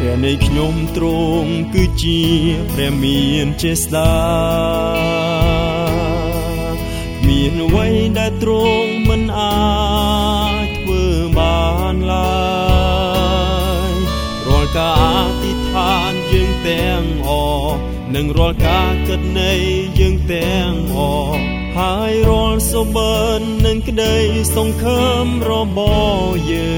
ព្រះនៃខ្ញុំទ្រង់គឺជាព្រះមានចេស្តាមានអ្វីដែលទ្រង់មិនអាចធ្វើបានឡើយរាល់ការអធិដ្ឋានយើងទាំងអស់និងរាល់ការគិតនៃយើងទាំងអស់ហើយរាល់សុបិននិងក្តីសង្ឃឹមរបស់យើង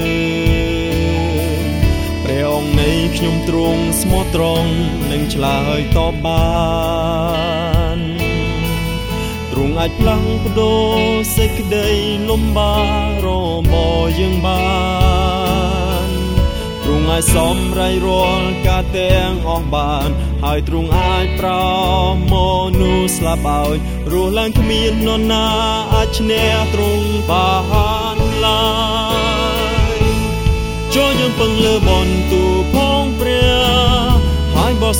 ខ្ញុំទ្រង់ស្មោះត្រង់និងឆ្លើយតបបានទ្រង់អាចផ្លាំងបដូរសេចក្តីលំបាករបស់យើងបានទ្រង់អាចសំរៃរាល់ការទាំងអស់បាន ហើយទ្រង់អាចប្រោមនុស្សស្លាប់ឲ្យរស់ឡើងគ្មាននរណាអាចឈ្នះទ្រង់បានឡើយចូលយើងពឹងលើបនទូផងព្រះហើយបោះ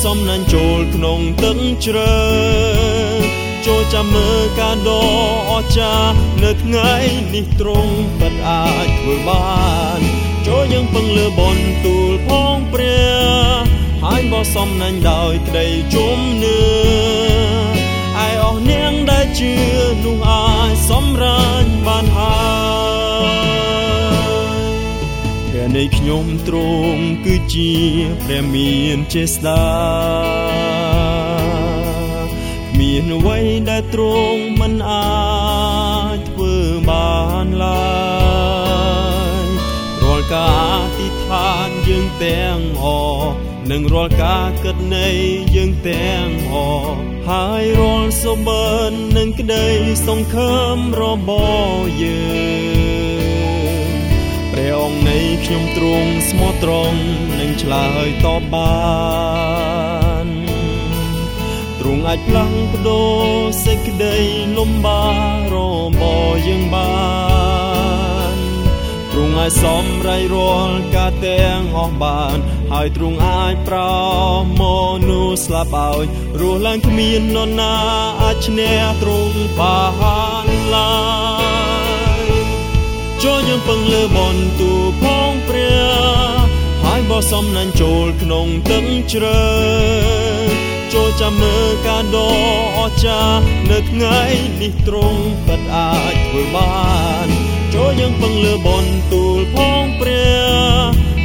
សំណាញ់ចូលក្នុងទឹកជ្រៅចូលចាំមើលការដអស្ចារ្យនៅថ្ងៃនេះទ្រង់ពិតអាចធ្វើបានចូលយើងពឹងលើបនទូលផងព្រះហើយបោះសំណាញ់ដោយក្តីជំនឿ ខ្ញុំទ្រង់គឺជាព្រះមានចេស្តាមានអ្វីដែលទ្រង់មិនអាចធ្វើបានឡើយរាល់ការអធិដ្ឋានយើងទាំងអស់នឹងរាល់ការគិតនៃយើងទាំងអស់ហើយរាល់សុបិននឹងក្តីសង្ឃឹមរបស់យើងព្រះអង្គនៃ ខ្ញុំទ្រង់ស្មោះត្រង់នឹងឆ្លើយតបបានទ្រង់អាចផ្លាំងបដូរសេចក្តីលំបាករបស់យើងបានទ្រង់អាចសំរៃរាល់ការទាំងអស់បាន ហើយទ្រង់អាចប្រោមនុស្សស្លាប់ឲ្យរស់ឡើងគ្មាននរណាអាចឈ្នះទ្រង់បានឡើយចូលយើងពឹងលើបនទូផងព្រះ ហើយបោះសំណាញ់ចូលក្នុងទឹកជ្រៅចូលចាំមើលការដអស្ចារ្យនៅថ្ងៃនេះទ្រង់ពិតអាចធ្វើបានចូលយើងពឹងលើបនទូលផងព្រះ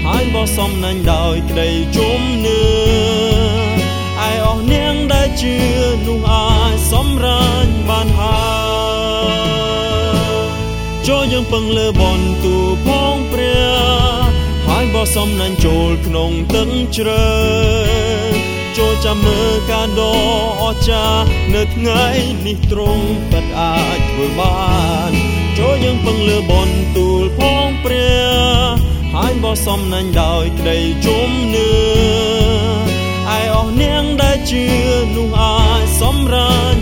ហើយបោះសំណាញ់ដោយក្តីជំនឿឯអស់នាងដែលជឿនោះអាចសម្រាញបានហើយចូលយើងពឹងលើបនទូផងព្រះ ហើយបោះសំណាញ់ចូលក្នុងទឹកជ្រៅចូលចាំមើលការដអស្ចារ្យនៅថ្ងៃនេះទ្រង់ពិតអាចធ្វើបានចូលយើងពឹងលើបនទូលផងព្រះហើយបោះសំណាញ់ដោយក្តីជំនឿឯអស់នាងដែលជឿនោះអាចសម្រាញ